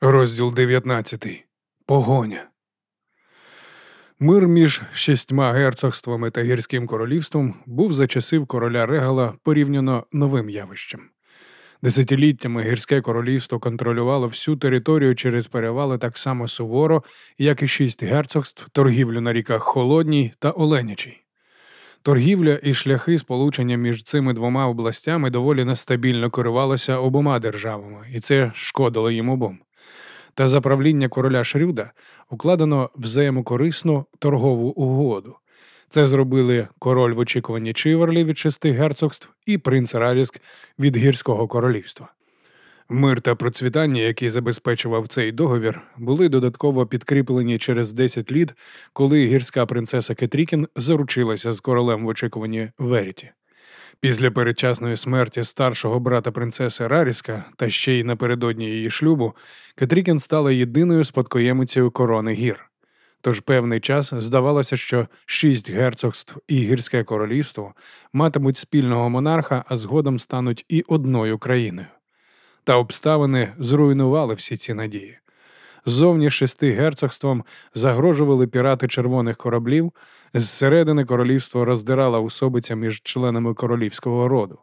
Розділ 19. Погоня. Мир між шістьма герцогствами та гірським королівством був за часів короля Регала порівняно новим явищем. Десятиліттями гірське королівство контролювало всю територію через перевали так само суворо, як і шість герцогств, торгівлю на ріках Холодній та Оленячій. Торгівля і шляхи сполучення між цими двома областями доволі нестабільно керувалися обома державами, і це шкодило їм обом та за правління короля Шрюда укладено взаємокорисну торгову угоду. Це зробили король в очікуванні Чиверлі від шести герцогств і принц Раріск від гірського королівства. Мир та процвітання, які забезпечував цей договір, були додатково підкріплені через 10 літ, коли гірська принцеса Кетрікін заручилася з королем в очікуванні Веріті. Після передчасної смерті старшого брата принцеси Раріска та ще й напередодні її шлюбу, Кетрікін стала єдиною спадкоємицею корони гір. Тож певний час здавалося, що шість герцогств і гірське королівство матимуть спільного монарха, а згодом стануть і одною країною. Та обставини зруйнували всі ці надії. Ззовні шести герцогством загрожували пірати червоних кораблів, зсередини королівство роздирала усобиця між членами королівського роду.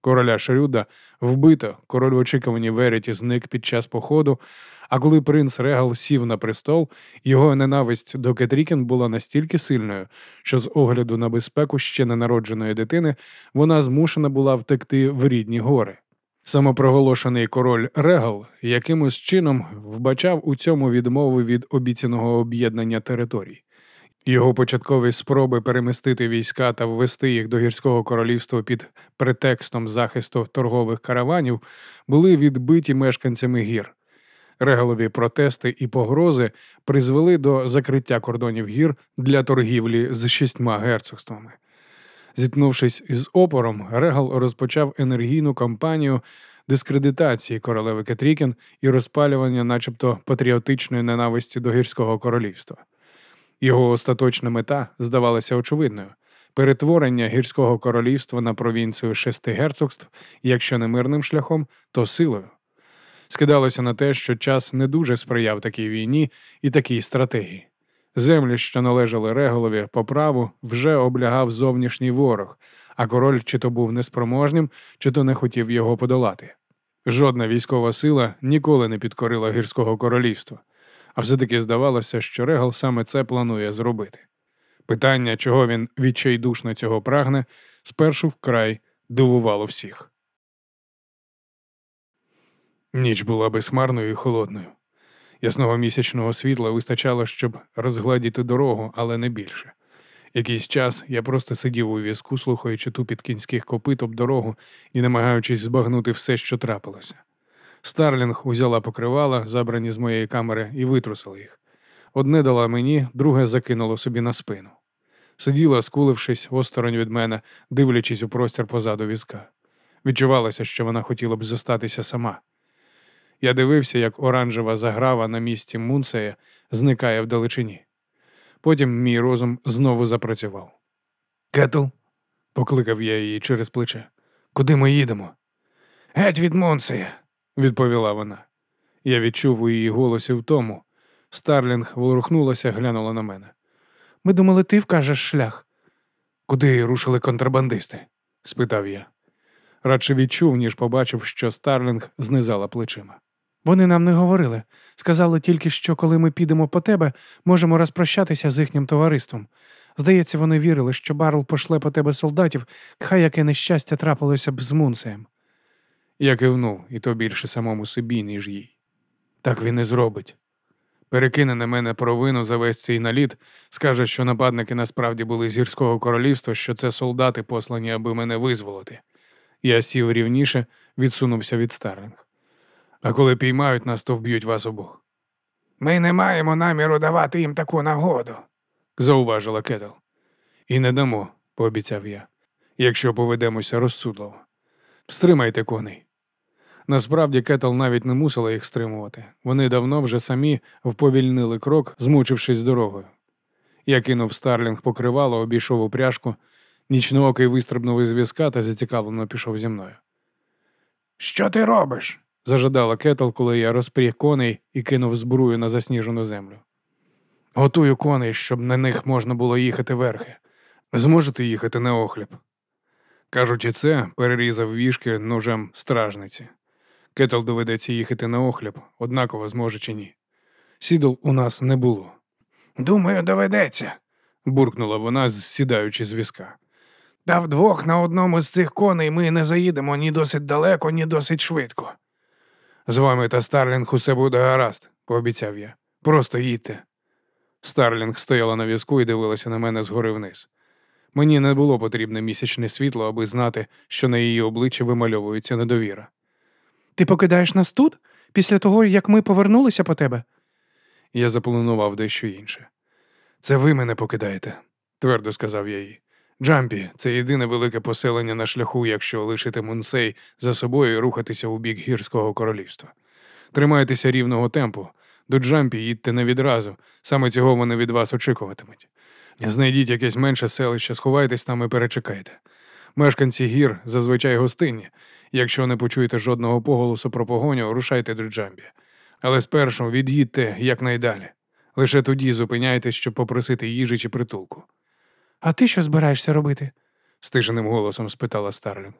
Короля Шрюда вбито, король в очікуванні Веріті зник під час походу, а коли принц Регал сів на престол, його ненависть до Кетрікін була настільки сильною, що з огляду на безпеку ще ненародженої дитини вона змушена була втекти в рідні гори. Самопроголошений король Регал якимось чином вбачав у цьому відмову від обіцяного об'єднання територій. Його початкові спроби перемістити війська та ввести їх до гірського королівства під претекстом захисту торгових караванів були відбиті мешканцями гір. Регалові протести і погрози призвели до закриття кордонів гір для торгівлі з шістьма герцогствами. Зіткнувшись із опором, Регал розпочав енергійну кампанію дискредитації королеви Кетрікін і розпалювання, начебто, патріотичної ненависті до гірського королівства. Його остаточна мета здавалася очевидною перетворення гірського королівства на провінцію шести герцогств, якщо не мирним шляхом, то силою. Скидалося на те, що час не дуже сприяв такій війні і такій стратегії. Землі, що належали Реголові по праву, вже облягав зовнішній ворог, а король чи то був неспроможним, чи то не хотів його подолати. Жодна військова сила ніколи не підкорила гірського королівства, а все-таки здавалося, що Регал саме це планує зробити. Питання, чого він відчайдушно цього прагне, спершу вкрай дивувало всіх. Ніч була безхмарною і холодною. Ясного місячного світла вистачало, щоб розгладіти дорогу, але не більше. Якийсь час я просто сидів у візку, слухаючи тупіт кінських копит об дорогу і намагаючись збагнути все, що трапилося. Старлінг узяла покривала, забрані з моєї камери, і витрусила їх. Одне дала мені, друге закинуло собі на спину. Сиділа, скулившись осторонь від мене, дивлячись у простір позаду візка. Відчувалося, що вона хотіла б зостатися сама. Я дивився, як оранжева заграва на місці Мунсея зникає вдалечині. Потім мій розум знову запрацював. Кетл, покликав я її через плече. Куди ми їдемо? Геть від Мунсея, відповіла вона. Я відчув у її голосі втому. Старлінг ворухнулася, глянула на мене. Ми думали, ти вкажеш шлях. Куди рушили контрабандисти? спитав я. Радше відчув, ніж побачив, що Старлінг знизала плечима. Вони нам не говорили. Сказали тільки, що коли ми підемо по тебе, можемо розпрощатися з їхнім товариством. Здається, вони вірили, що Барл пошле по тебе солдатів, хай яке нещастя трапилося б з Мунсеєм. Я кивнув, і то більше самому собі, ніж їй. Так він і зробить. Перекине на мене провину за весь цей наліт, скаже, що нападники насправді були з гірського королівства, що це солдати послані, аби мене визволити. Я сів рівніше, відсунувся від Старлінг. А коли піймають нас, то вб'ють вас обох. Ми не маємо наміру давати їм таку нагоду, зауважила Кетл. І не дамо, пообіцяв я, якщо поведемося розсудливо. Стримайте коней. Насправді Кетл навіть не мусила їх стримувати. Вони давно вже самі вповільнили крок, змучившись дорогою. Я кинув Старлінг покривало, обійшов упряжку, Нічноокий вистрибнув із візка та зацікавлено пішов зі мною. Що ти робиш? Зажадала Кетл, коли я розпріг коней і кинув збрую на засніжену землю. Готую коней, щоб на них можна було їхати верхи. Зможете їхати на охліб. Кажучи це, перерізав вішки ножем стражниці. Кетл доведеться їхати на охліб, однаково зможе чи ні. Сідл у нас не було. Думаю, доведеться, буркнула вона, сідаючи з візка. Та вдвох на одному з цих коней ми не заїдемо ні досить далеко, ні досить швидко. З вами та Старлінг усе буде гаразд, пообіцяв я. Просто їдьте. Старлінг стояла на візку і дивилася на мене згори вниз. Мені не було потрібне місячне світло, аби знати, що на її обличчі вимальовується недовіра. Ти покидаєш нас тут, після того, як ми повернулися по тебе? Я запланував дещо інше. Це ви мене покидаєте, твердо сказав я їй. Джампі — це єдине велике поселення на шляху, якщо лишити Мунсей за собою і рухатися у бік гірського королівства. Тримайтеся рівного темпу. До Джампі їдьте не відразу, саме цього вони від вас очікуватимуть. Знайдіть якесь менше селище, сховайтесь там і перечекайте. Мешканці гір зазвичай гостинні. Якщо не почуєте жодного поголосу про погоню, рушайте до Джампі. Але спершу від'їдьте якнайдалі. Лише тоді зупиняйтесь, щоб попросити їжі чи притулку. А ти що збираєшся робити? стишеним голосом спитала Старлінг.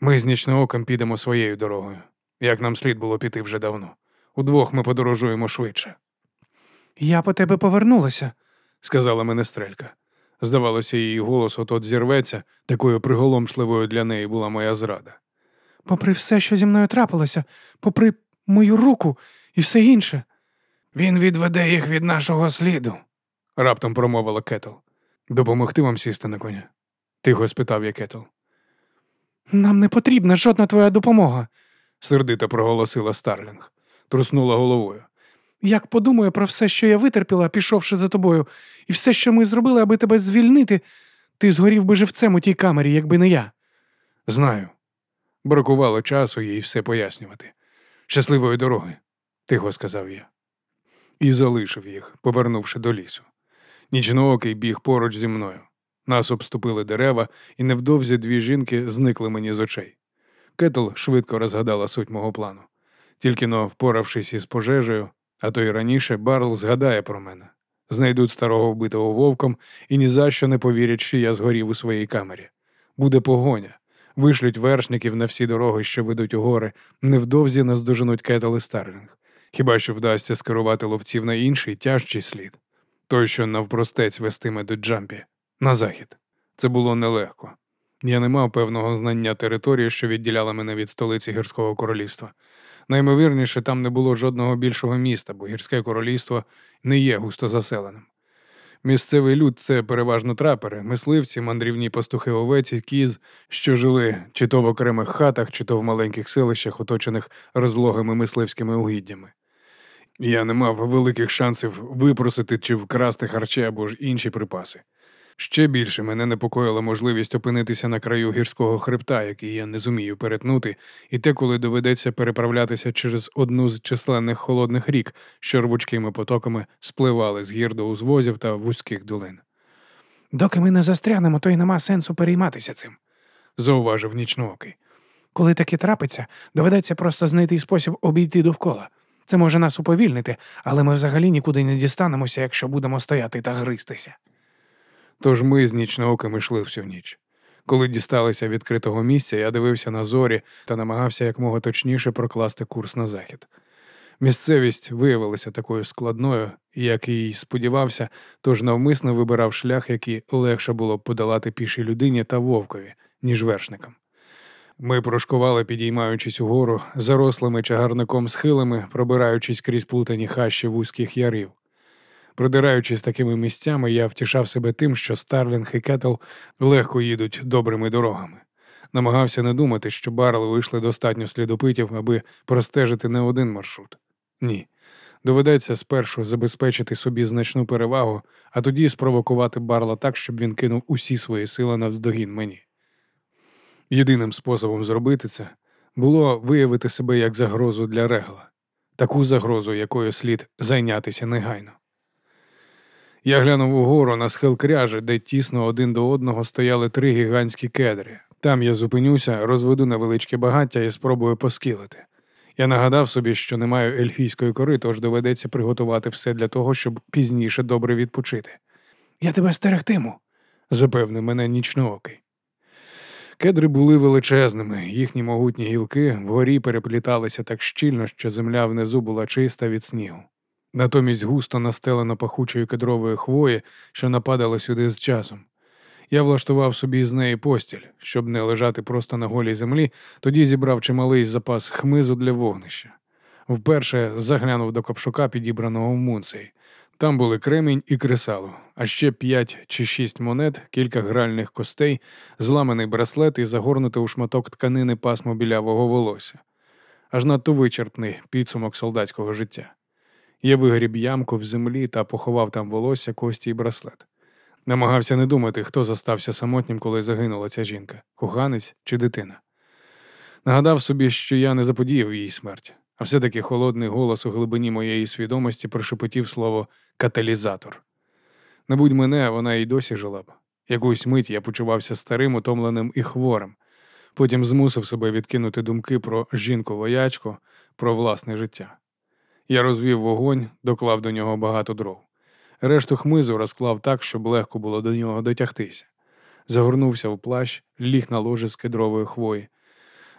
Ми з нічнооком підемо своєю дорогою, як нам слід було піти вже давно. Удвох ми подорожуємо швидше. Я по тебе повернулася, сказала менестрелька. Здавалося, її голос от от зірветься, такою приголомшливою для неї була моя зрада. Попри все, що зі мною трапилося, попри мою руку і все інше. Він відведе їх від нашого сліду, раптом промовила Кетл. Допомогти вам сісти на коня? тихо спитав я Кетл. Нам не потрібна жодна твоя допомога, сердито проголосила Старлінг, труснула головою. Як подумаю про все, що я витерпіла, пішовши за тобою, і все, що ми зробили, аби тебе звільнити, ти згорів би живцем у тій камері, якби не я. Знаю. Бракувало часу їй все пояснювати. Щасливої дороги, тихо сказав я. І залишив їх, повернувши до лісу. Нічноокий біг поруч зі мною. Нас обступили дерева, і невдовзі дві жінки зникли мені з очей. Кетл швидко розгадала суть мого плану. Тільки но, впоравшись із пожежею, а то й раніше Барл згадає про мене. Знайдуть старого вбитого вовком і ні за що не повірять, що я згорів у своїй камері. Буде погоня. Вишлють вершників на всі дороги, що ведуть у гори, невдовзі наздоженуть Кетл і Старлінг. Хіба що вдасться скерувати ловців на інший тяжчий слід той, що навпростець вестиме до Джампі, на захід. Це було нелегко. Я не мав певного знання території, що відділяла мене від столиці гірського королівства. Наймовірніше, там не було жодного більшого міста, бо гірське королівство не є густо заселеним. Місцевий люд це переважно трапери, мисливці, мандрівні пастухи овець і, кіз, що жили чи то в окремих хатах, чи то в маленьких селищах, оточених розлогими мисливськими угіддями. Я не мав великих шансів випросити чи вкрасти харчі або ж інші припаси. Ще більше мене непокоїла можливість опинитися на краю гірського хребта, який я не зумію перетнути, і те, коли доведеться переправлятися через одну з численних холодних рік, що рвучкими потоками спливали з гір до узвозів та вузьких долин. Доки ми не застрягнемо, то й нема сенсу перейматися цим, зауважив нічноокий. Коли таке трапиться, доведеться просто знайти спосіб обійти довкола. Це може нас уповільнити, але ми взагалі нікуди не дістанемося, якщо будемо стояти та гристися. Тож ми з нічноокими йшли всю ніч. Коли дісталися відкритого місця, я дивився на зорі та намагався якмога точніше прокласти курс на захід. Місцевість виявилася такою складною, як і сподівався, тож навмисно вибирав шлях, який легше було б подолати пішій людині та вовкові, ніж вершникам. Ми прошкували, підіймаючись угору, зарослими чагарником схилами, пробираючись крізь плутані хащі вузьких ярів. Продираючись такими місцями, я втішав себе тим, що Старлінг і Кетл легко їдуть добрими дорогами. Намагався не думати, що барли вийшли достатньо слідопитів, аби простежити не один маршрут. Ні. Доведеться спершу забезпечити собі значну перевагу, а тоді спровокувати барла так, щоб він кинув усі свої сили навздогін мені. Єдиним способом зробити це було виявити себе як загрозу для регла, таку загрозу, якою слід зайнятися негайно. Я глянув угору на схил кряжі, де тісно один до одного стояли три гігантські кедри. Там я зупинюся, розведу невеличке багаття і спробую поскілити. Я нагадав собі, що не маю ельфійської кори, тож доведеться приготувати все для того, щоб пізніше добре відпочити. Я тебе стерегтиму, запевнив мене нічноокий. Кедри були величезними, їхні могутні гілки вгорі перепліталися так щільно, що земля внизу була чиста від снігу. Натомість густо настелена пахучої кедрової хвої, що нападала сюди з часом. Я влаштував собі з неї постіль, щоб не лежати просто на голій землі, тоді зібрав чималий запас хмизу для вогнища. Вперше заглянув до копшука, підібраного в мунцеї. Там були кремінь і кресало, а ще п'ять чи шість монет, кілька гральних костей, зламаний браслет і загорнути у шматок тканини пасмо білявого волосся. Аж надто вичерпний підсумок солдатського життя. Я вигріб ямку в землі та поховав там волосся, кості і браслет. Намагався не думати, хто зостався самотнім, коли загинула ця жінка коханець чи дитина. Нагадав собі, що я не заподіяв їй смерть, а все-таки холодний голос у глибині моєї свідомості прошепотів слово каталізатор. Не будь мене, вона й досі жила б. Якусь мить я почувався старим, утомленим і хворим. Потім змусив себе відкинути думки про жінку-воячку, про власне життя. Я розвів вогонь, доклав до нього багато дров. Решту хмизу розклав так, щоб легко було до нього дотягтися. Загорнувся в плащ, ліг на ложе з кедрової хвої,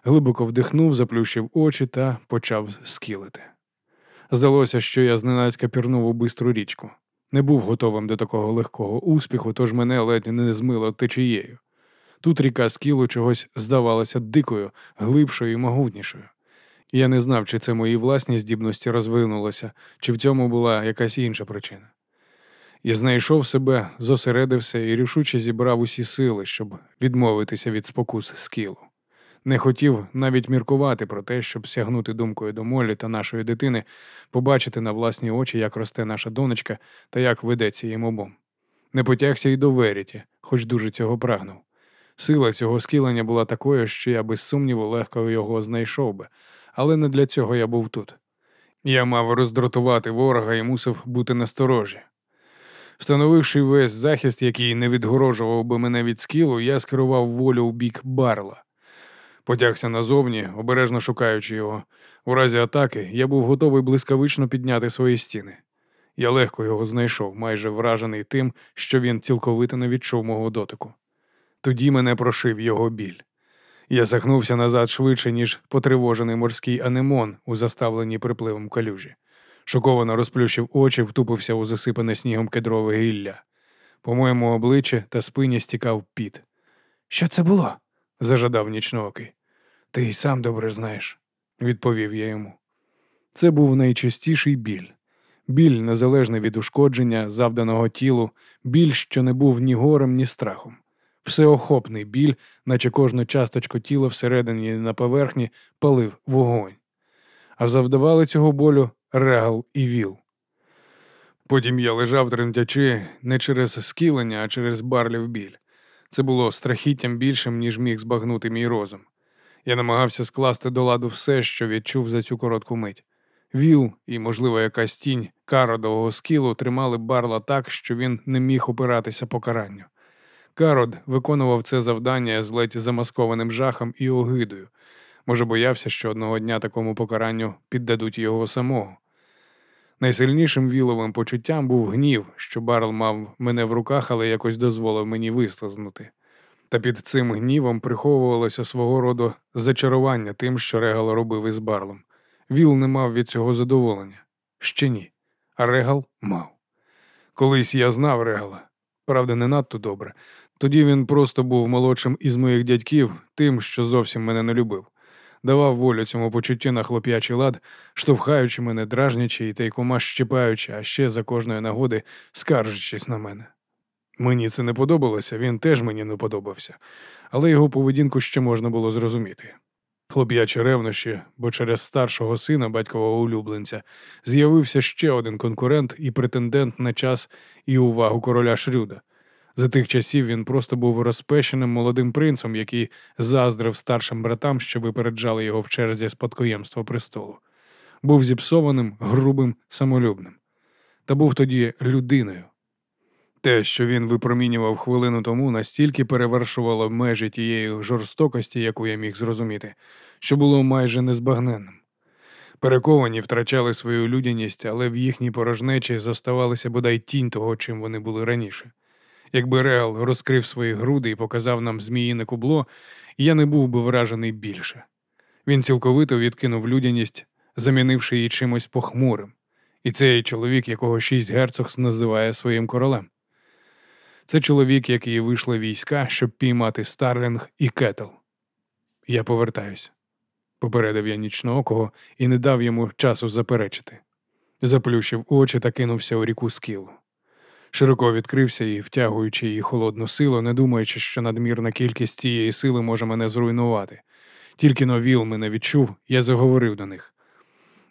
глибоко вдихнув, заплющив очі та почав скілити. Здалося, що я зненацька пірнув у бистру річку. Не був готовим до такого легкого успіху, тож мене ледь не змило течією. Тут ріка скілу чогось здавалася дикою, глибшою і могутнішою. Я не знав, чи це мої власні здібності розвинулися, чи в цьому була якась інша причина. Я знайшов себе, зосередився і рішуче зібрав усі сили, щоб відмовитися від спокус скілу. Не хотів навіть міркувати про те, щоб сягнути думкою до Молі та нашої дитини, побачити на власні очі, як росте наша донечка та як ведеться їм обом. Не потягся й до Веріті, хоч дуже цього прагнув. Сила цього скілення була такою, що я без сумніву легко його знайшов би, але не для цього я був тут. Я мав роздратувати ворога і мусив бути насторожі. Встановивши весь захист, який не відгорожував би мене від скілу, я скерував волю у бік барла. Потягся назовні, обережно шукаючи його. У разі атаки я був готовий блискавично підняти свої стіни. Я легко його знайшов, майже вражений тим, що він цілковито не відчув мого дотику. Тоді мене прошив його біль. Я захнувся назад швидше, ніж потривожений морський анемон у заставленій припливом калюжі. Шоковано розплющив очі, втупився у засипане снігом кедрове гілля. По моєму обличчі та спині стікав піт. Що це було? зажадав нічноокий. Ти й сам добре знаєш, відповів я йому. Це був найчастіший біль. Біль, незалежний від ушкодження, завданого тілу, біль, що не був ні горем, ні страхом. Всеохопний біль, наче кожну часточку тіла всередині на поверхні палив вогонь. А завдавали цього болю регал і віл. Потім я лежав тремтячи не через скілення, а через барлів біль. Це було страхіттям більшим, ніж міг збагнути мій розум. Я намагався скласти до ладу все, що відчув за цю коротку мить. Віл і, можливо, якась тінь кародового скілу тримали барла так, що він не міг опиратися покаранню. Карод виконував це завдання з ледь замаскованим жахом і огидою. Може, боявся, що одного дня такому покаранню піддадуть його самого. Найсильнішим віловим почуттям був гнів, що Барл мав мене в руках, але якось дозволив мені вислизнути. Та під цим гнівом приховувалося свого роду зачарування тим, що Регал робив із Барлом. Віл не мав від цього задоволення. Ще ні. А Регал мав. Колись я знав Регала. Правда, не надто добре. Тоді він просто був молодшим із моїх дядьків, тим, що зовсім мене не любив давав волю цьому почуттю на хлоп'ячий лад, штовхаючи мене, дражнячи і тайкома щипаючи, а ще за кожної нагоди скаржачись на мене. Мені це не подобалося, він теж мені не подобався, але його поведінку ще можна було зрозуміти. Хлоп'ячі ревнощі, бо через старшого сина, батькового улюбленця, з'явився ще один конкурент і претендент на час і увагу короля Шрюда. За тих часів він просто був розпещеним молодим принцем, який заздрив старшим братам, що випереджали його в черзі спадкоємства престолу. Був зіпсованим, грубим, самолюбним. Та був тоді людиною. Те, що він випромінював хвилину тому, настільки перевершувало межі тієї жорстокості, яку я міг зрозуміти, що було майже незбагненним. Перековані втрачали свою людяність, але в їхній порожнечі зоставалася бодай тінь того, чим вони були раніше. Якби Регал розкрив свої груди і показав нам зміїне кубло, я не був би вражений більше. Він цілковито відкинув людяність, замінивши її чимось похмурим, і цей чоловік, якого Шість Герцогств називає своїм королем. Це чоловік, який вишле війська, щоб піймати Старлінг і Кетл. Я повертаюся, попередив я нічноокого і не дав йому часу заперечити. Заплющив очі та кинувся у ріку скілу. Широко відкрився і, втягуючи її холодну силу, не думаючи, що надмірна кількість цієї сили може мене зруйнувати. Тільки но віл мене відчув, я заговорив до них.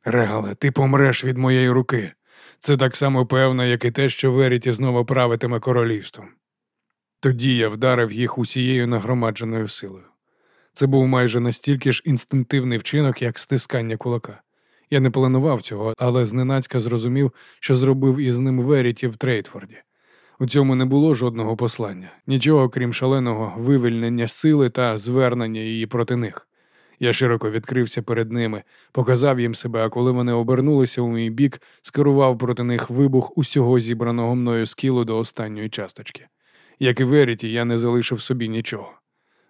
Регале, ти помреш від моєї руки. Це так само певно, як і те, що Веріті знову правитиме королівством. Тоді я вдарив їх усією нагромадженою силою. Це був майже настільки ж інстинктивний вчинок, як стискання кулака. Я не планував цього, але зненацька зрозумів, що зробив із ним Веріті в Трейтфорді. У цьому не було жодного послання, нічого крім шаленого вивільнення сили та звернення її проти них. Я широко відкрився перед ними, показав їм себе, а коли вони обернулися у мій бік, скерував проти них вибух усього зібраного мною скілу до останньої часточки. Як і Веріті, я не залишив собі нічого.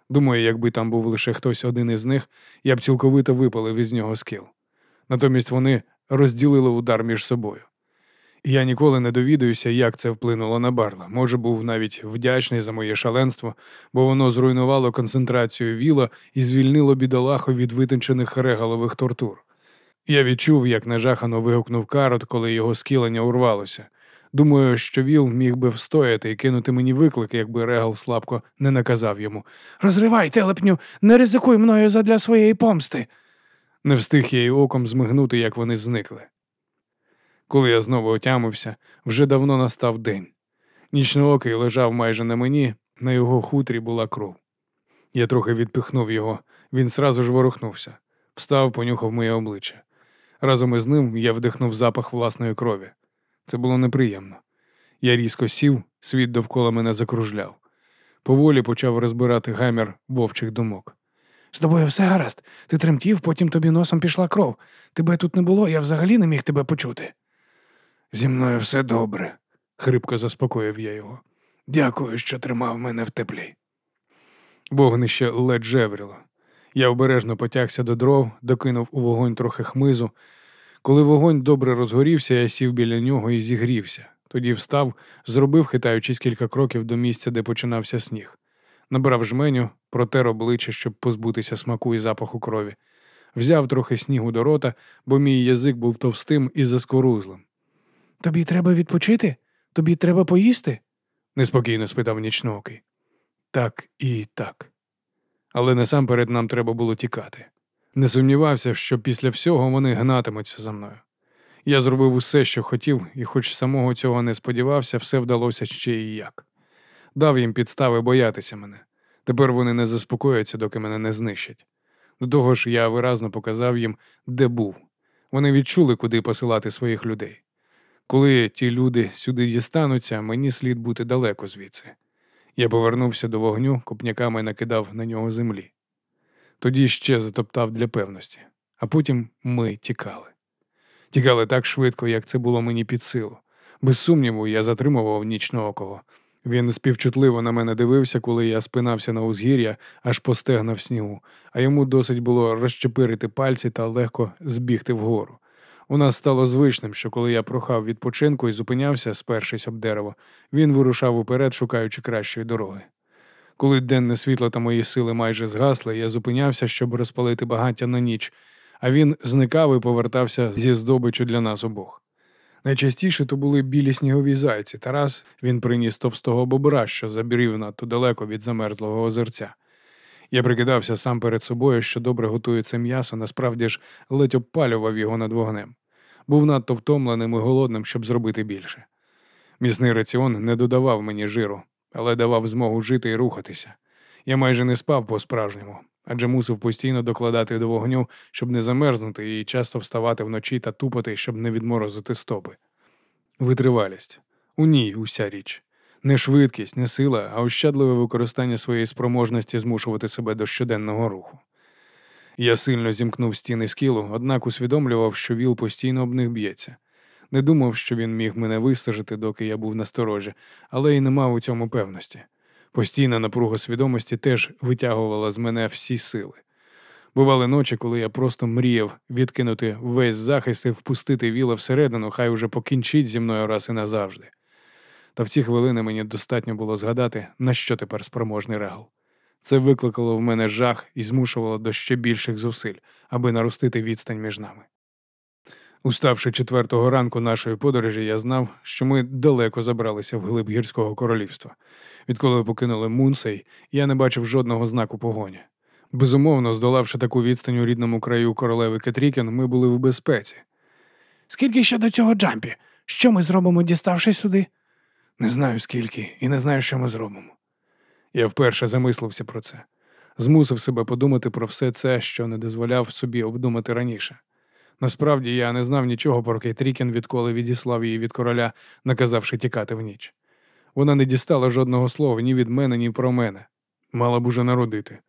Думаю, якби там був лише хтось один із них, я б цілковито випалив із нього скіл. Натомість вони розділили удар між собою. Я ніколи не довідаюся, як це вплинуло на Барла. Може, був навіть вдячний за моє шаленство, бо воно зруйнувало концентрацію віла і звільнило бідолаху від витончених регалових тортур. Я відчув, як нажахано вигукнув карот, коли його скілення урвалося. Думаю, що Віл міг би встояти і кинути мені виклик, якби Регал слабко не наказав йому Розривай, телепню, не ризикуй мною задля своєї помсти. Не встиг я й оком змигнути, як вони зникли. Коли я знову отямився, вже давно настав день. Нічноокий лежав майже на мені, на його хутрі була кров. Я трохи відпихнув його, він сразу ж ворухнувся, встав, понюхав моє обличчя. Разом із ним я вдихнув запах власної крові. Це було неприємно. Я різко сів, світ довкола мене закружляв. Поволі почав розбирати гамір вовчих думок. З тобою все гаразд. Ти тремтів, потім тобі носом пішла кров. Тебе тут не було, я взагалі не міг тебе почути. Зі мною все добре, хрипко заспокоїв я його. Дякую, що тримав мене в теплі. Вогнище ледь жевріло. Я обережно потягся до дров, докинув у вогонь трохи хмизу. Коли вогонь добре розгорівся, я сів біля нього і зігрівся. Тоді встав, зробив, хитаючись кілька кроків до місця, де починався сніг. Набрав жменю, протер обличчя, щоб позбутися смаку і запаху крові. Взяв трохи снігу до рота, бо мій язик був товстим і заскорузлим. Тобі треба відпочити? Тобі треба поїсти? неспокійно спитав нічноокий. Так і так. Але насамперед нам треба було тікати. Не сумнівався, що після всього вони гнатимуться за мною. Я зробив усе, що хотів, і, хоч самого цього не сподівався, все вдалося ще і як. Дав їм підстави боятися мене. Тепер вони не заспокояться, доки мене не знищать. До того ж, я виразно показав їм, де був. Вони відчули, куди посилати своїх людей. Коли ті люди сюди дістануться, мені слід бути далеко звідси. Я повернувся до вогню, копняками накидав на нього землі. Тоді ще затоптав для певності, а потім ми тікали. Тікали так швидко, як це було мені під силу. Без сумніву, я затримував нічного кого. Він співчутливо на мене дивився, коли я спинався на узгір'я, аж постегнав снігу, а йому досить було розчепирити пальці та легко збігти вгору. У нас стало звичним, що коли я прохав відпочинку і зупинявся, спершись об дерево, він вирушав уперед, шукаючи кращої дороги. Коли денне світло та мої сили майже згасли, я зупинявся, щоб розпалити багаття на ніч, а він зникав і повертався зі здобичу для нас обох. Найчастіше то були білі снігові зайці. Тарас він приніс товстого бобра, що забірів надто далеко від замерзлого озерця. Я прикидався сам перед собою, що добре готується м'ясо, насправді ж ледь обпалював його над вогнем. Був надто втомленим і голодним, щоб зробити більше. Місний раціон не додавав мені жиру, але давав змогу жити і рухатися. Я майже не спав по-справжньому, адже мусив постійно докладати до вогню, щоб не замерзнути, і часто вставати вночі та тупати, щоб не відморозити стопи. Витривалість у ній уся річ. Не швидкість, не сила, а ощадливе використання своєї спроможності змушувати себе до щоденного руху. Я сильно зімкнув стіни скілу, однак усвідомлював, що віл постійно об них б'ється. Не думав, що він міг мене вистежити, доки я був насторожі, але й не мав у цьому певності. Постійна напруга свідомості теж витягувала з мене всі сили. Бували ночі, коли я просто мріяв відкинути весь захист і впустити віла всередину, хай уже покінчить зі мною раз і назавжди. Та в ці хвилини мені достатньо було згадати, на що тепер спроможний регал. Це викликало в мене жах і змушувало до ще більших зусиль, аби наростити відстань між нами. Уставши четвертого ранку нашої подорожі, я знав, що ми далеко забралися в глиб гірського королівства. Відколи покинули Мунсей, я не бачив жодного знаку погоні. Безумовно, здолавши таку відстань у рідному краю королеви Кетрікен, ми були в безпеці. Скільки ще до цього джампі? Що ми зробимо, діставшись сюди? Не знаю скільки, і не знаю, що ми зробимо. Я вперше замислився про це, змусив себе подумати про все це, що не дозволяв собі обдумати раніше. Насправді я не знав нічого про Кейтрікін, відколи відіслав її від короля, наказавши тікати в ніч. Вона не дістала жодного слова ні від мене, ні про мене. Мала б уже народити.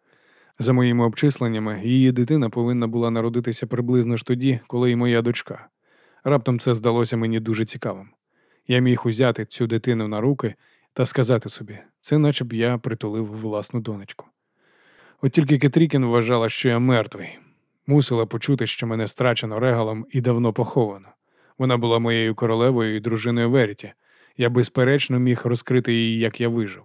За моїми обчисленнями, її дитина повинна була народитися приблизно ж тоді, коли й моя дочка. Раптом це здалося мені дуже цікавим. Я міг узяти цю дитину на руки та сказати собі, це наче б я притулив власну донечку. От тільки Кеттрікен вважала, що я мертвий, мусила почути, що мене страчено Регалом і давно поховано. Вона була моєю королевою і дружиною Веріті. Я безперечно міг розповісти її, як я вижив.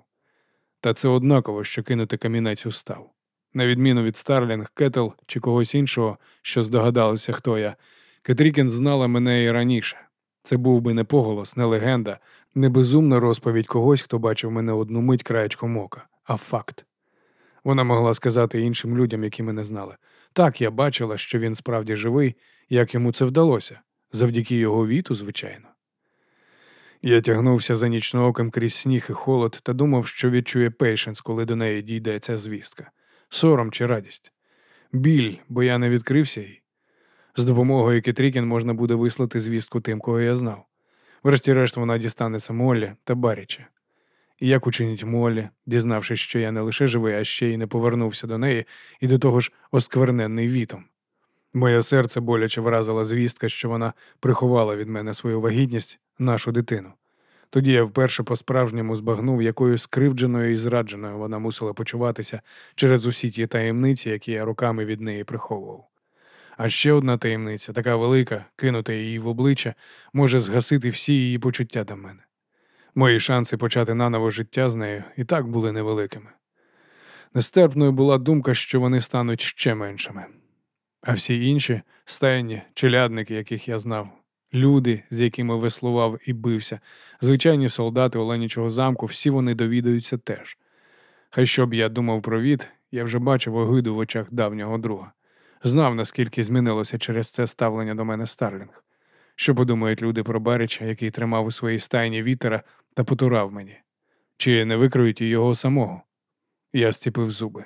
Та це однаково, що кинути камінець у став. На відміну від Старлінг, Кетл чи когось іншого, що здогадалися, хто я, Кетрікін знала мене і раніше. Це був би не поголос, не легенда, не безумна розповідь когось, хто бачив мене одну мить краєчком ока, а факт. Вона могла сказати іншим людям, які мене знали. Так, я бачила, що він справді живий, як йому це вдалося, завдяки його віту, звичайно. Я тягнувся за нічнооком крізь сніг і холод та думав, що відчує Пейшенс, коли до неї дійде ця звістка, сором чи радість. Біль, бо я не відкрився їй. З допомогою Кетрікін можна буде вислати звістку тим, кого я знав. Врешті-решт вона дістанеться Моллі та Баріча. І як учинить Моллі, дізнавшись, що я не лише живий, а ще й не повернувся до неї, і до того ж оскверненний вітом. Моє серце боляче вразила звістка, що вона приховала від мене свою вагітність, нашу дитину. Тоді я вперше по-справжньому збагнув, якою скривдженою і зрадженою вона мусила почуватися через усі ті таємниці, які я руками від неї приховував. А ще одна таємниця, така велика, кинута її в обличчя, може згасити всі її почуття до мене. Мої шанси почати наново життя з нею і так були невеликими. Нестерпною була думка, що вони стануть ще меншими. А всі інші стайні, челядники, яких я знав, люди, з якими веслував і бився, звичайні солдати Оленічого замку, всі вони довідаються теж. Хай що б я думав про Віт, я вже бачив огиду в очах давнього друга. Знав, наскільки змінилося через це ставлення до мене Старлінг. Що подумають люди про Барича, який тримав у своїй стайні вітера та потурав мені? Чи не викриють і його самого? Я зціпив зуби.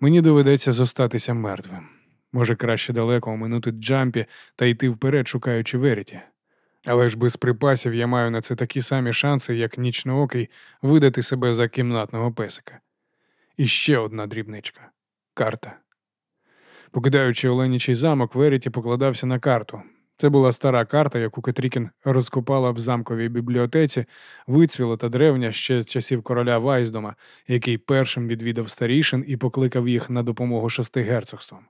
Мені доведеться зостатися мертвим. Може, краще далеко оминути Джампі та йти вперед, шукаючи Веріті. Але ж без припасів я маю на це такі самі шанси, як Нічноокий, видати себе за кімнатного песика. І ще одна дрібничка карта. Покидаючи Оленічий замок, Веріті покладався на карту. Це була стара карта, яку Кетрікін розкопала в замковій бібліотеці, вицвіла та древня ще з часів короля Вайздома, який першим відвідав старішин і покликав їх на допомогу шести герцогствам.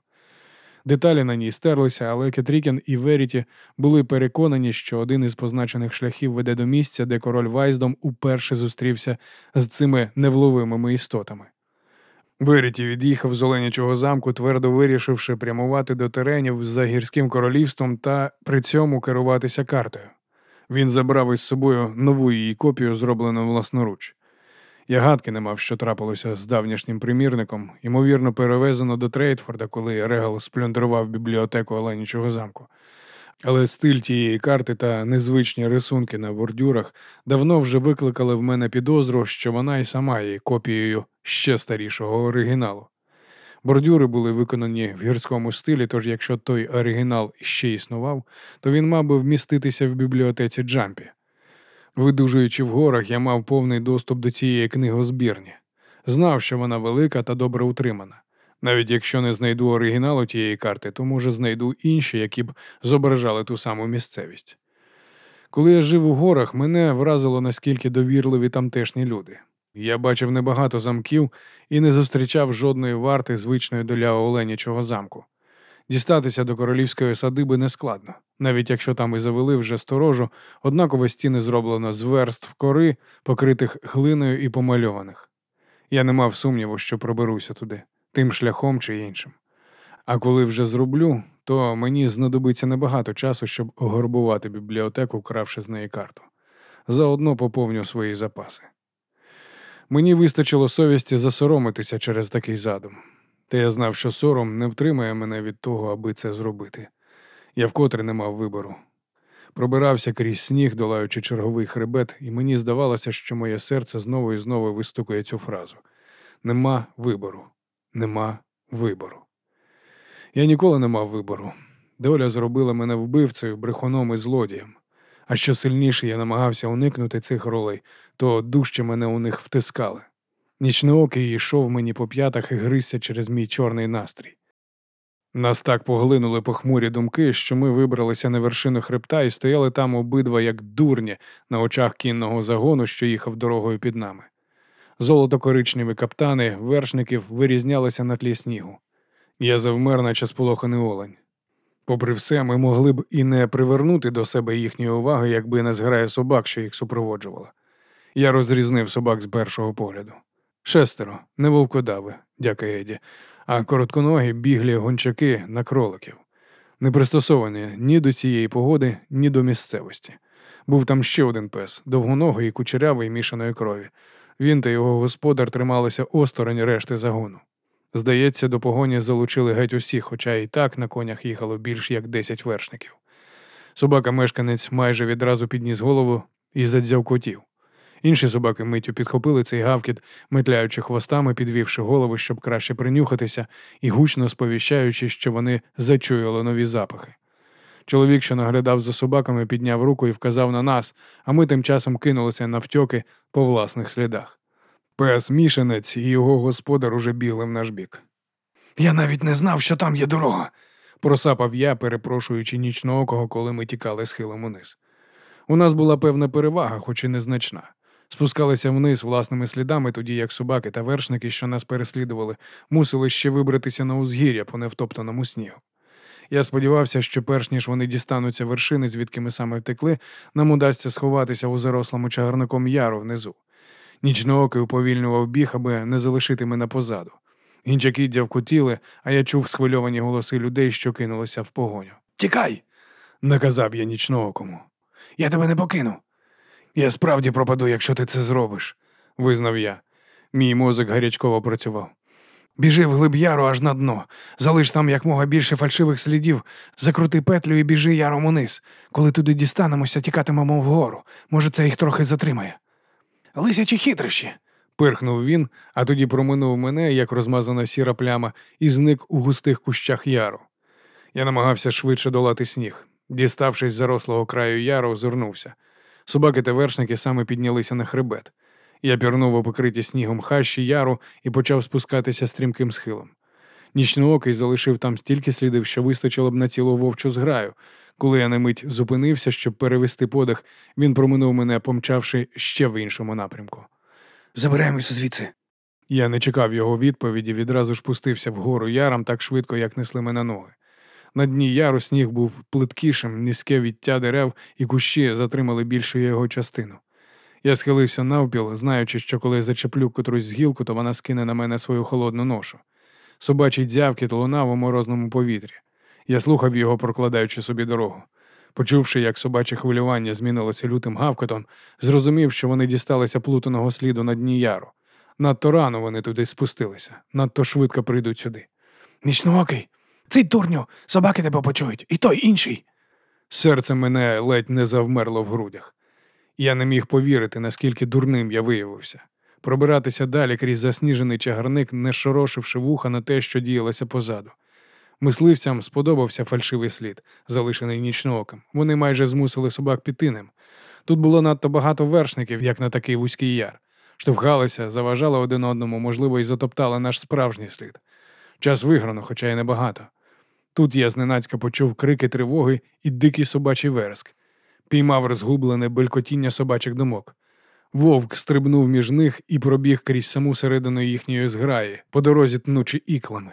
Деталі на ній стерлися, але Кетрікін і Веріті були переконані, що один із позначених шляхів веде до місця, де король Вайздом уперше зустрівся з цими невловимими істотами. Веріті від'їхав з Оленячого замку, твердо вирішивши прямувати до теренів за гірським королівством та при цьому керуватися картою. Він забрав із собою нову її копію, зроблену власноруч. Я гадки не мав, що трапилося з давнішнім примірником, ймовірно, перевезено до Трейтфорда, коли Регал сплюндрував бібліотеку Оленічого замку. Але стиль тієї карти та незвичні рисунки на бордюрах давно вже викликали в мене підозру, що вона й сама є копією ще старішого оригіналу. Бордюри були виконані в гірському стилі, тож якщо той оригінал ще існував, то він мав би вміститися в бібліотеці Джампі. Видужуючи в горах, я мав повний доступ до цієї книгозбірні. Знав, що вона велика та добре утримана. Навіть якщо не знайду оригіналу тієї карти, то може знайду інші, які б зображали ту саму місцевість. Коли я жив у горах, мене вразило наскільки довірливі тамтешні люди. Я бачив небагато замків і не зустрічав жодної варти звичної доля Оленячого замку. Дістатися до королівської садиби нескладно, навіть якщо там і завели вже сторожу, однаково стіни зроблено з верств кори, покритих глиною і помальованих. Я не мав сумніву, що проберуся туди, тим шляхом чи іншим. А коли вже зроблю, то мені знадобиться небагато часу, щоб огорбувати бібліотеку, вкравши з неї карту. Заодно поповню свої запаси. Мені вистачило совісті засоромитися через такий задум. Та я знав, що сором не втримає мене від того, аби це зробити. Я вкотре не мав вибору. Пробирався крізь сніг, долаючи черговий хребет, і мені здавалося, що моє серце знову і знову вистукує цю фразу: Нема вибору, нема вибору. Я ніколи не мав вибору. Доля зробила мене вбивцею, брехуном і злодієм. А що сильніше я намагався уникнути цих ролей, то дужче мене у них втискали. Нічноокий йшов мені по п'ятах і гризся через мій чорний настрій. Нас так поглинули похмурі думки, що ми вибралися на вершину хребта і стояли там обидва, як дурні, на очах кінного загону, що їхав дорогою під нами. Золото-коричневі каптани, вершників вирізнялися на тлі снігу. Я завмер, наче сполоханий олень. Попри все, ми могли б і не привернути до себе їхньої уваги, якби не зграя собак, що їх супроводжувала. Я розрізнив собак з першого погляду. Шестеро, не вовкодави, дяка Еді, а коротконогі біглі гончаки на кроликів, не пристосовані ні до цієї погоди, ні до місцевості. Був там ще один пес, довгоногий і кучерявий мішаної крові. Він та його господар трималися осторонь решти загону. Здається, до погоні залучили геть усіх, хоча і так на конях їхало більш як десять вершників. Собака мешканець майже відразу підніс голову і задзявкотів. Інші собаки миттю підхопили цей гавкіт, метляючи хвостами, підвівши голови, щоб краще принюхатися, і гучно сповіщаючи, що вони зачуяли нові запахи. Чоловік, що наглядав за собаками, підняв руку і вказав на нас, а ми тим часом кинулися навтьоки по власних слідах. Пес мішанець і його господар уже бігли в наш бік. Я навіть не знав, що там є дорога. Просапав я, перепрошуючи нічноокого, коли ми тікали схилом униз. У нас була певна перевага, хоч і незначна. Спускалися вниз власними слідами, тоді як собаки та вершники, що нас переслідували, мусили ще вибратися на узгір'я по невтоптаному снігу. Я сподівався, що перш ніж вони дістануться вершини, звідки ми саме втекли, нам удасться сховатися у зарослому чагарником яру внизу. Нічноокий уповільнював біг, аби не залишити мене позаду. Гінчаки дявкотіли, а я чув схвильовані голоси людей, що кинулися в погоню. Тікай! Наказав я нічноокому. Я тебе не покину. Я справді пропаду, якщо ти це зробиш, визнав я. Мій мозок гарячково працював. Біжи в глиб яру аж на дно, залиш там якмога більше фальшивих слідів, закрути петлю і біжи яром униз. Коли туди дістанемося, тікатимемо вгору. Може, це їх трохи затримає. Лисячі хитрощі. пирхнув він, а тоді проминув мене, як розмазана сіра пляма, і зник у густих кущах яру. Я намагався швидше долати сніг. Діставшись зарослого краю яру, озирнувся. Собаки та вершники саме піднялися на хребет. Я пірнув у покриті снігом хащі яру і почав спускатися стрімким схилом. Нічноокий залишив там стільки слідів, що вистачило б на цілу вовчу зграю. Коли я на мить зупинився, щоб перевести подих, він проминув мене, помчавши ще в іншому напрямку. Забираємося звідси. Я не чекав його відповіді, відразу ж пустився вгору яром так швидко, як несли мене ноги. На дні яру сніг був плиткішим, низьке відтя дерев і кущі затримали більшу його частину. Я схилився навпіл, знаючи, що коли зачеплю котрусь з гілку, то вона скине на мене свою холодну ношу. Собачий дзявкіт лунав у морозному повітрі. Я слухав його, прокладаючи собі дорогу. Почувши, як собаче хвилювання змінилося лютим гавкотом, зрозумів, що вони дісталися плутаного сліду на дні яру. Надто рано вони туди спустилися, надто швидко прийдуть сюди. Нічноокий, цей дурню, собаки тебе почують, і той інший. Серце мене ледь не завмерло в грудях. Я не міг повірити, наскільки дурним я виявився. Пробиратися далі крізь засніжений чагарник, не шорошивши вуха на те, що діялося позаду. Мисливцям сподобався фальшивий слід, залишений нічнооком. Вони майже змусили собак піти ним. Тут було надто багато вершників, як на такий вузький яр. Штовхалися, заважали один одному, можливо, і затоптали наш справжній слід. Час виграно, хоча й небагато. Тут я зненацька почув крики тривоги і дикий собачий вереск. Піймав розгублене белькотіння собачих думок. Вовк стрибнув між них і пробіг крізь саму середину їхньої зграї, по дорозі тнучи іклами.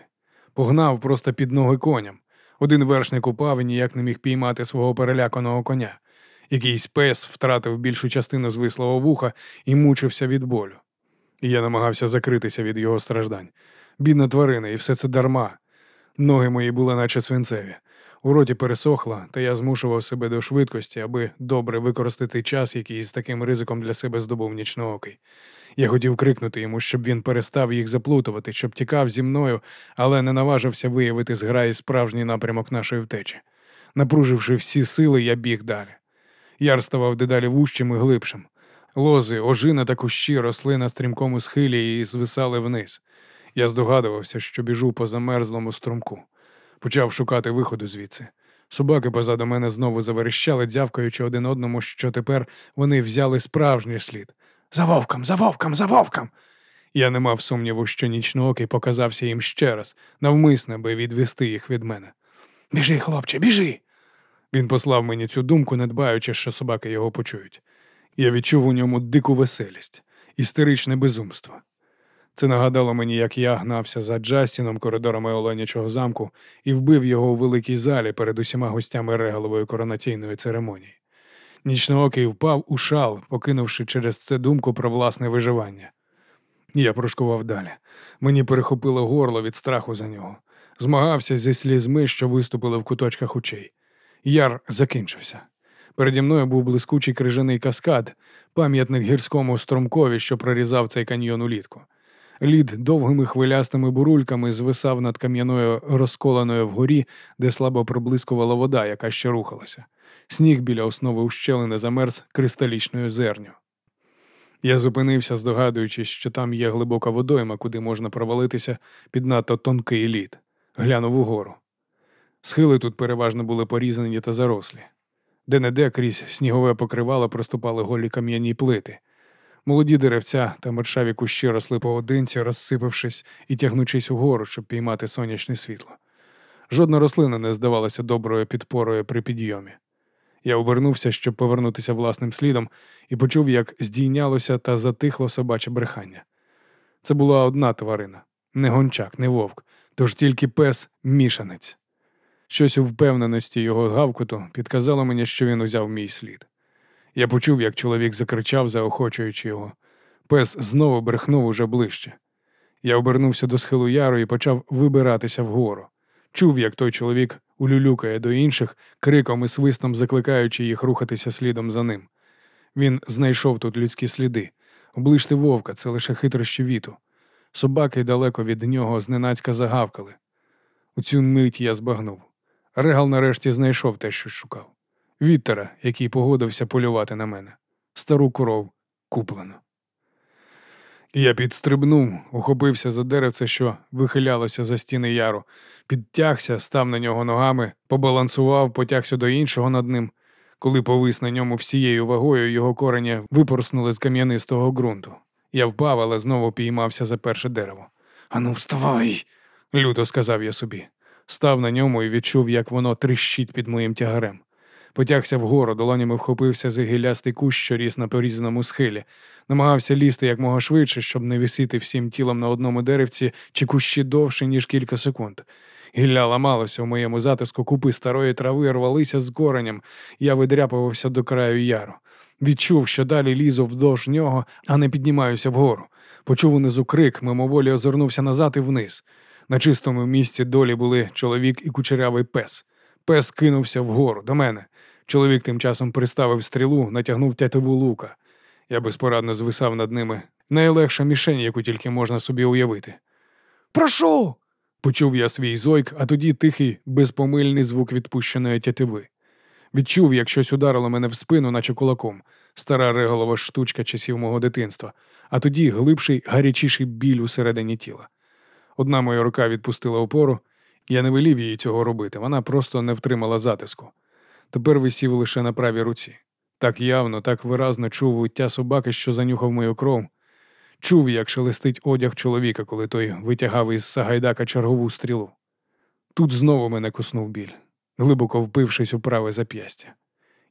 Погнав просто під ноги коням. Один вершник упав і ніяк не міг піймати свого переляканого коня. Якийсь пес втратив більшу частину звислого вуха і мучився від болю. І я намагався закритися від його страждань. Бідна тварина, і все це дарма. Ноги мої були, наче свинцеві. У роті пересохла, та я змушував себе до швидкості, аби добре використати час, який з таким ризиком для себе здобув нічноокий. Я хотів крикнути йому, щоб він перестав їх заплутувати, щоб тікав зі мною, але не наважився виявити зграї справжній напрямок нашої втечі. Напруживши всі сили, я біг далі. Яр ставав дедалі вущим і глибшим. Лози, ожина та кущі росли на стрімкому схилі і звисали вниз. Я здогадувався, що біжу по замерзлому струмку. Почав шукати виходу звідси. Собаки позаду мене знову заверещали, дзявкаючи один одному, що тепер вони взяли справжній слід. За вовком, за вовком, за вовком. Я не мав сумніву, що нічноокий показався їм ще раз, навмисне, би відвести їх від мене. Біжи, хлопче, біжи. Він послав мені цю думку, не дбаючи, що собаки його почують. Я відчув у ньому дику веселість, істеричне безумство. Це нагадало мені, як я гнався за Джастіном коридорами Оленячого замку і вбив його у великій залі перед усіма гостями регалової коронаційної церемонії. Нічноокий впав у шал, покинувши через це думку про власне виживання. Я прошкував далі. Мені перехопило горло від страху за нього. Змагався зі слізьми, що виступили в куточках очей. Яр закінчився. Переді мною був блискучий крижаний каскад, пам'ятник гірському стромкові, що прорізав цей каньйон улітку. Лід довгими хвилястими бурульками звисав над кам'яною розколеною вгорі, де слабо проблискувала вода, яка ще рухалася. Сніг біля основи ущелини замерз кристалічною зерню. Я зупинився, здогадуючись, що там є глибока водойма, куди можна провалитися під надто тонкий лід. Глянув угору. Схили тут переважно були порізані та зарослі. Де-не-де крізь снігове покривало проступали голі кам'яні плити. Молоді деревця та мершаві кущі росли поодинці, розсипавшись і тягнучись угору, щоб піймати сонячне світло. Жодна рослина не здавалася доброю підпорою при підйомі. Я обернувся, щоб повернутися власним слідом, і почув, як здійнялося та затихло собаче брехання. Це була одна тварина, не гончак, не вовк, тож тільки пес мішанець. Щось у впевненості його гавкоту підказало мені, що він узяв мій слід. Я почув, як чоловік закричав, заохочуючи його. Пес знову брехнув уже ближче. Я обернувся до схилу яру і почав вибиратися вгору. Чув, як той чоловік улюлюкає до інших, криком і свистом закликаючи їх рухатися слідом за ним. Він знайшов тут людські сліди. Оближте вовка, це лише хитрощі віту. Собаки далеко від нього зненацька загавкали. У цю мить я збагнув. Регал нарешті знайшов те, що шукав. Вітера, який погодився полювати на мене. Стару коров куплено. Я підстрибнув, ухопився за деревце, що вихилялося за стіни яру, підтягся, став на нього ногами, побалансував, потягся до іншого над ним. Коли повис на ньому всією вагою, його корені випорснули з кам'янистого ґрунту. Я впав, але знову піймався за перше дерево. Ану, вставай, люто сказав я собі. Став на ньому і відчув, як воно тріщить під моїм тягарем. Потягся вгору, долонями вхопився за гілястий кущ, що ріс на порізаному схилі, намагався лізти якмога швидше, щоб не висіти всім тілом на одному деревці чи кущі довше, ніж кілька секунд. Гілля ламалося в моєму затиску, купи старої трави рвалися з коренем, я видряпувався до краю яру. Відчув, що далі лізу вдовж нього, а не піднімаюся вгору. Почув унизу крик, мимоволі озирнувся назад і вниз. На чистому місці долі були чоловік і кучерявий пес. Пес кинувся вгору до мене. Чоловік тим часом приставив стрілу, натягнув тятиву лука. Я безпорадно звисав над ними. Найлегша мішень, яку тільки можна собі уявити. Прошу. почув я свій зойк, а тоді тихий, безпомильний звук відпущеної тятиви. Відчув, як щось ударило мене в спину, наче кулаком, стара реголова штучка часів мого дитинства, а тоді глибший, гарячіший біль усередині тіла. Одна моя рука відпустила опору, я не велів їй цього робити, вона просто не втримала затиску. Тепер висів лише на правій руці. Так явно, так виразно чув виття собаки, що занюхав мою кров. Чув, як шелестить одяг чоловіка, коли той витягав із Сагайдака чергову стрілу. Тут знову мене куснув біль, глибоко впившись у праве зап'ястя.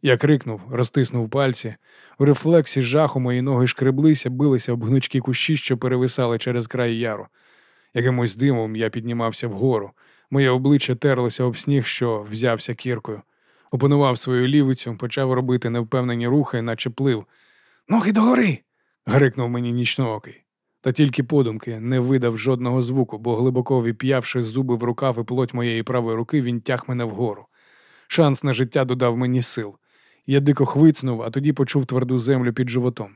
Я крикнув, розтиснув пальці. В рефлексі жаху мої ноги шкреблися, билися об гнучкі кущі, що перевисали через край яру. Якимось димом я піднімався вгору. Моє обличчя терлося об сніг, що взявся кіркою. Опанував свою лівицю, почав робити невпевнені рухи, наче плив. Ноги догори. грикнув мені нічноокий. Та тільки подумки не видав жодного звуку, бо глибоко віп'явши зуби в рукав і плоть моєї правої руки, він тяг мене вгору. Шанс на життя додав мені сил. Я дико хвицнув, а тоді почув тверду землю під животом.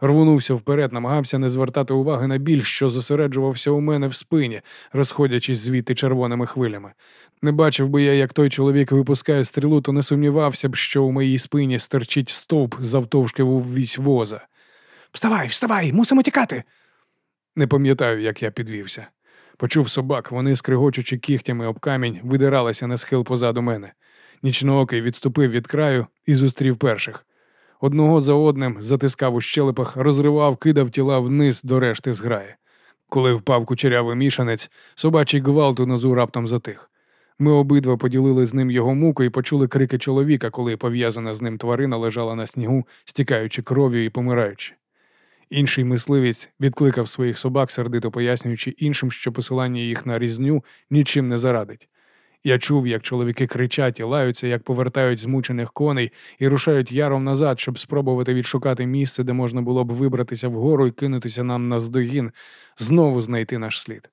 Рвонувся вперед, намагався не звертати уваги на біль, що зосереджувався у мене в спині, розходячись звідти червоними хвилями. Не бачив би я, як той чоловік випускає стрілу, то не сумнівався б, що у моїй спині стерчить стовп завтовшки ввісь воза. Вставай, вставай, мусимо тікати. Не пам'ятаю, як я підвівся. Почув собак, вони, скригочучи кігтями об камінь, видиралися на схил позаду мене. Нічноокий відступив від краю і зустрів перших. Одного за одним затискав у щелепах, розривав, кидав тіла вниз до решти зграї. Коли впав кучерявий мішанець, собачий гвалт унизу раптом затих. Ми обидва поділили з ним його муку і почули крики чоловіка, коли пов'язана з ним тварина лежала на снігу, стікаючи кров'ю і помираючи. Інший мисливець відкликав своїх собак, сердито пояснюючи іншим, що посилання їх на різню нічим не зарадить. Я чув, як чоловіки кричать і лаються, як повертають змучених коней і рушають яром назад, щоб спробувати відшукати місце, де можна було б вибратися вгору і кинутися нам на здогін, знову знайти наш слід.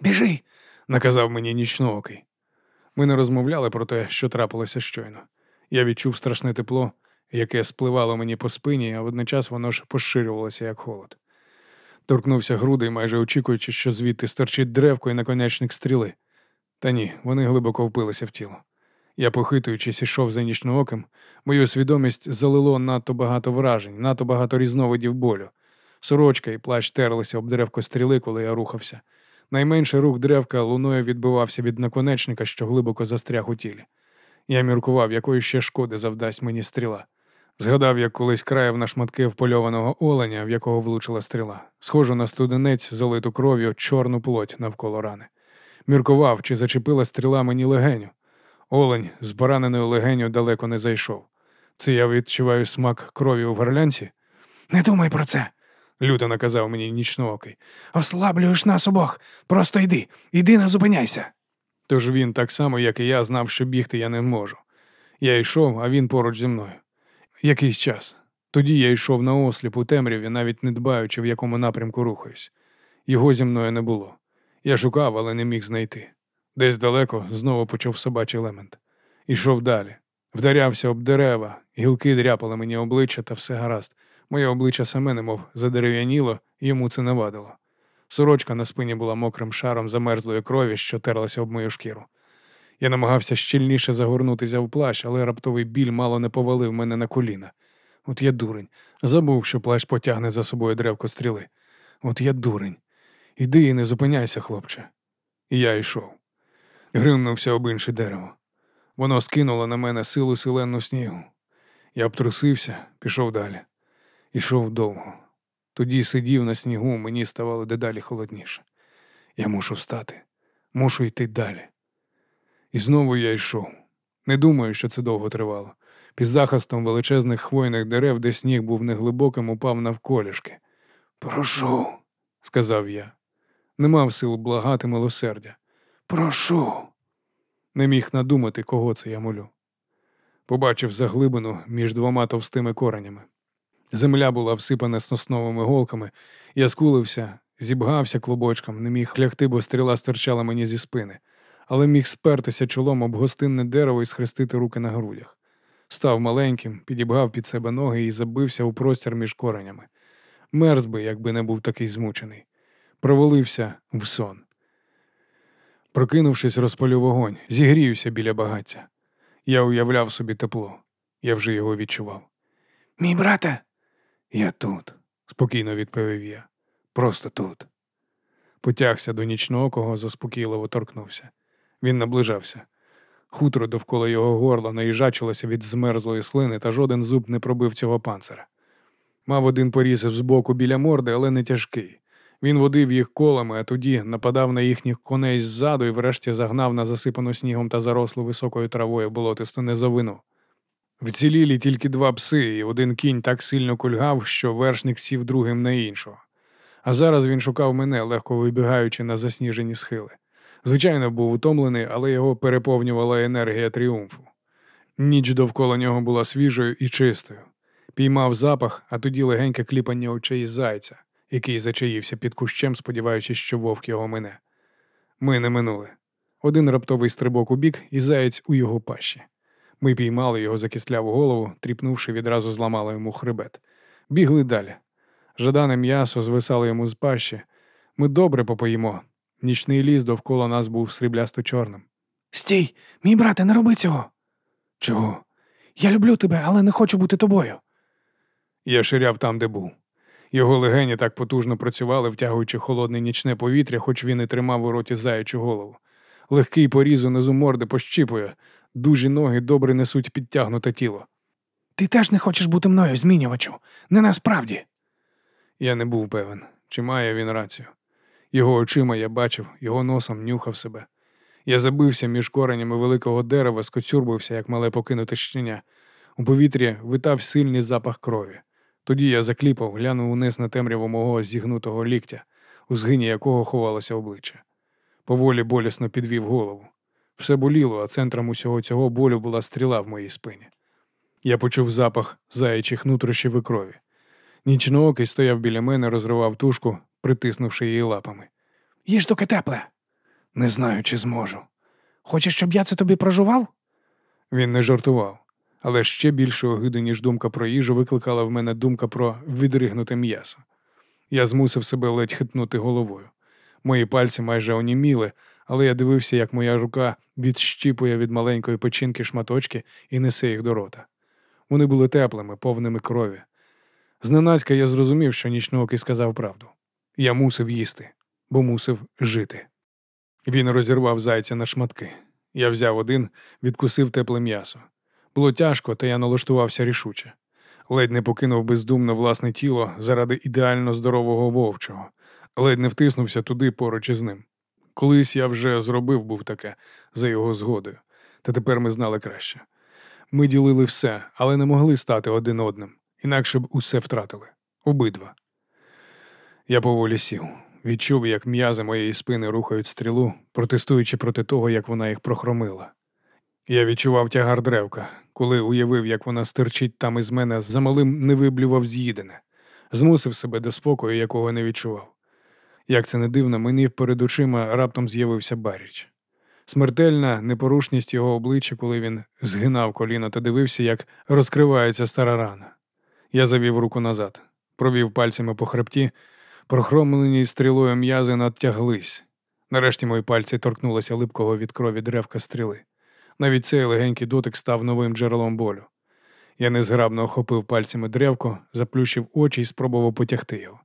Біжи, наказав мені нічноокий. Ми не розмовляли про те, що трапилося щойно. Я відчув страшне тепло, яке спливало мені по спині, а водночас воно ж поширювалося, як холод. Торкнувся груди, майже очікуючи, що звідти стерчить древко і наконечник стріли. Та ні, вони глибоко впилися в тіло. Я, похитуючись, ішов за нічнооким, мою свідомість залило надто багато вражень, надто багато різновидів болю. Сорочка і плащ терлися об древко стріли, коли я рухався. Найменший рух древка луною відбивався від наконечника, що глибоко застряг у тілі. Я міркував, якої ще шкоди завдасть мені стріла. Згадав, як колись країв на шматки впольованого оленя, в якого влучила стріла, схожу на студенець, залиту кров'ю, чорну плоть навколо рани. Міркував, чи зачепила стріла мені легеню. Олень з пораненою легеню далеко не зайшов. Це я відчуваю смак крові у горлянці? Не думай про це, люто наказав мені нічноокий. Ослаблюєш нас обох. Просто йди, йди, не зупиняйся. Тож він, так само, як і я, знав, що бігти я не можу. Я йшов, а він поруч зі мною. Якийсь час. Тоді я йшов на осліп у темряві, навіть не дбаючи, в якому напрямку рухаюсь. Його зі мною не було. Я шукав, але не міг знайти. Десь далеко знову почув собачий лемент. Ішов далі. Вдарявся об дерева, гілки дряпали мені обличчя та все гаразд. Моє обличчя саме немов задерев'яніло, йому це не вадило. Сорочка на спині була мокрим шаром замерзлої крові, що терлася об мою шкіру. Я намагався щільніше загорнутися в плащ, але раптовий біль мало не повалив мене на коліна. От я дурень. Забув, що плащ потягне за собою древко стріли. От я дурень. Іди і не зупиняйся, хлопче. І я йшов. Гримнувся об інше дерево. Воно скинуло на мене силу селенну снігу. Я обтрусився, пішов далі. Ішов довго. Тоді сидів на снігу, мені ставало дедалі холодніше. Я мушу встати, мушу йти далі. І знову я йшов. Не думаю, що це довго тривало. Під захистом величезних хвойних дерев, де сніг був неглибоким, упав навколішки. Прошу, сказав я. Не мав сил благати милосердя. Прошу. Не міг надумати, кого це я молю. Побачив заглибину між двома товстими коренями. Земля була всипана сосновими голками, я скулився, зібгався клубочком, не міг лягти, бо стріла стирчала мені зі спини, але міг спертися чолом об гостинне дерево і схрестити руки на грудях. Став маленьким, підібгав під себе ноги і забився у простір між коренями. Мерз би, якби не був такий змучений. Провалився в сон. Прокинувшись, розпалю вогонь, зігріюся біля багаття. Я уявляв собі тепло, я вже його відчував. Мій брате, я тут, спокійно відповів я. Просто тут. Потягся до нічноокого, заспокійливо торкнувся. Він наближався. Хутро довкола його горла наїжачилося від змерзлої слини, та жоден зуб не пробив цього панцира. Мав один поріз збоку біля морди, але не тяжкий. Він водив їх колами, а тоді нападав на їхніх коней ззаду і врешті загнав на засипану снігом та зарослу високою травою болотисту низовину. Вцілілі тільки два пси, і один кінь так сильно кульгав, що вершник сів другим на іншого. А зараз він шукав мене, легко вибігаючи на засніжені схили. Звичайно, був утомлений, але його переповнювала енергія тріумфу. Ніч довкола нього була свіжою і чистою. Піймав запах, а тоді легеньке кліпання очей зайця, який зачаївся під кущем, сподіваючись, що вовк його мине. Ми не минули. Один раптовий стрибок у бік і заєць у його пащі. Ми піймали його за кисляву голову, тріпнувши, відразу зламали йому хребет. Бігли далі. Жадане м'ясо звисало йому з пащі. Ми добре попоїмо. Нічний ліс довкола нас був сріблясто чорним. Стій, мій брате, не роби цього. Чого? Я люблю тебе, але не хочу бути тобою. Я ширяв там, де був. Його легені так потужно працювали, втягуючи холодне нічне повітря, хоч він і тримав у роті заячу голову. Легкий поріз унизу морди пощіпує, дужі ноги добре несуть підтягнуте тіло. Ти теж не хочеш бути мною, змінювачу. Не насправді. Я не був певен, чи має він рацію. Його очима я бачив, його носом нюхав себе. Я забився між коренями великого дерева, скоцюрбився, як мале покинуте щеня. У повітрі витав сильний запах крові. Тоді я закліпав, глянув униз на темряву мого зігнутого ліктя, у згині якого ховалося обличчя. Поволі болісно підвів голову. Все боліло, а центром усього цього болю була стріла в моїй спині. Я почув запах заячих нутрощів і крові. Нічноокий стояв біля мене, розривав тушку, притиснувши її лапами. Їж доки тепле. Не знаю, чи зможу. Хочеш, щоб я це тобі прожував? Він не жартував, але ще більше огиду, ніж думка про їжу, викликала в мене думка про відригнуте м'ясо. Я змусив себе ледь хитнути головою. Мої пальці майже оніміли, але я дивився, як моя рука відщіпує від маленької печінки шматочки і несе їх до рота. Вони були теплими, повними крові. Зненацька я зрозумів, що нічноокий сказав правду. Я мусив їсти, бо мусив жити. Він розірвав зайця на шматки. Я взяв один, відкусив тепле м'ясо. Було тяжко, та я налаштувався рішуче. Ледь не покинув бездумно власне тіло заради ідеально здорового вовчого, ледь не втиснувся туди поруч із ним. Колись я вже зробив був таке за його згодою, та тепер ми знали краще. Ми ділили все, але не могли стати один одним, інакше б усе втратили. Обидва. Я поволі сів, відчув, як м'язи моєї спини рухають стрілу, протестуючи проти того, як вона їх прохромила. Я відчував тягар древка, коли уявив, як вона стирчить там із мене, замалим не виблював з'їдене, змусив себе до спокою, якого не відчував. Як це не дивно, мені перед очима раптом з'явився Баріч. Смертельна непорушність його обличчя, коли він згинав коліно та дивився, як розкривається стара рана. Я завів руку назад, провів пальцями по хребті, прохромлені стрілою м'язи надтяглись. Нарешті мої пальці торкнулися липкого від крові древка стріли. Навіть цей легенький дотик став новим джерелом болю. Я незграбно охопив пальцями древко, заплющив очі і спробував потягти його.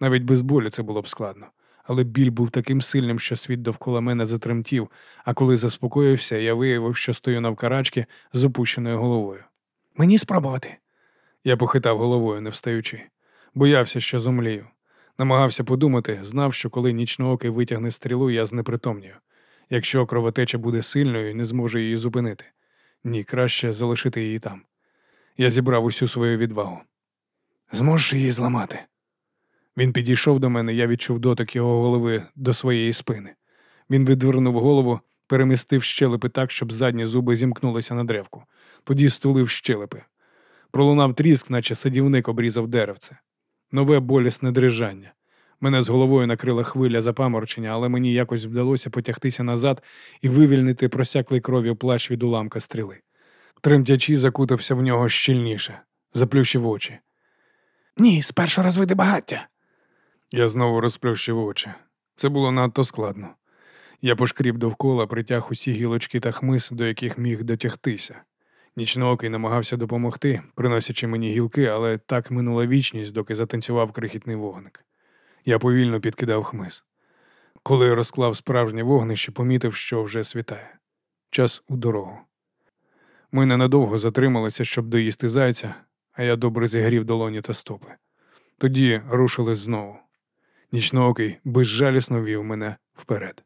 Навіть без болю це було б складно, але біль був таким сильним, що світ довкола мене затремтів, а коли заспокоївся, я виявив, що стою навкарачки з опущеною головою. Мені спробувати. Я похитав головою, не встаючи. Боявся, що зумлію. Намагався подумати, знав, що коли нічноокий витягне стрілу, я знепритомнюю. Якщо кровотеча буде сильною, не зможу її зупинити. Ні, краще залишити її там. Я зібрав усю свою відвагу. Зможеш її зламати. Він підійшов до мене, я відчув дотик його голови до своєї спини. Він відвернув голову, перемістив щелепи так, щоб задні зуби зімкнулися на древку. Тоді стулив щелепи. Пролунав тріск, наче садівник обрізав деревце. Нове болісне дрижання. Мене з головою накрила хвиля запаморчення, але мені якось вдалося потягтися назад і вивільнити просяклий кров'ю плащ від уламка стріли. Тремтячи, закутався в нього щільніше, заплющив очі. Ні, спершу розвиди багаття. Я знову розплющив очі. Це було надто складно. Я пошкріб довкола, притяг усі гілочки та хмиз, до яких міг дотягтися. Нічноокий намагався допомогти, приносячи мені гілки, але так минула вічність, доки затанцював крихітний вогник. Я повільно підкидав хмиз. Коли розклав справжнє вогнище, помітив, що вже світає. Час у дорогу. Ми ненадовго затрималися, щоб доїсти зайця, а я добре зігрів долоні та стопи. Тоді рушили знову. Нічноокий безжалісно вів мене вперед.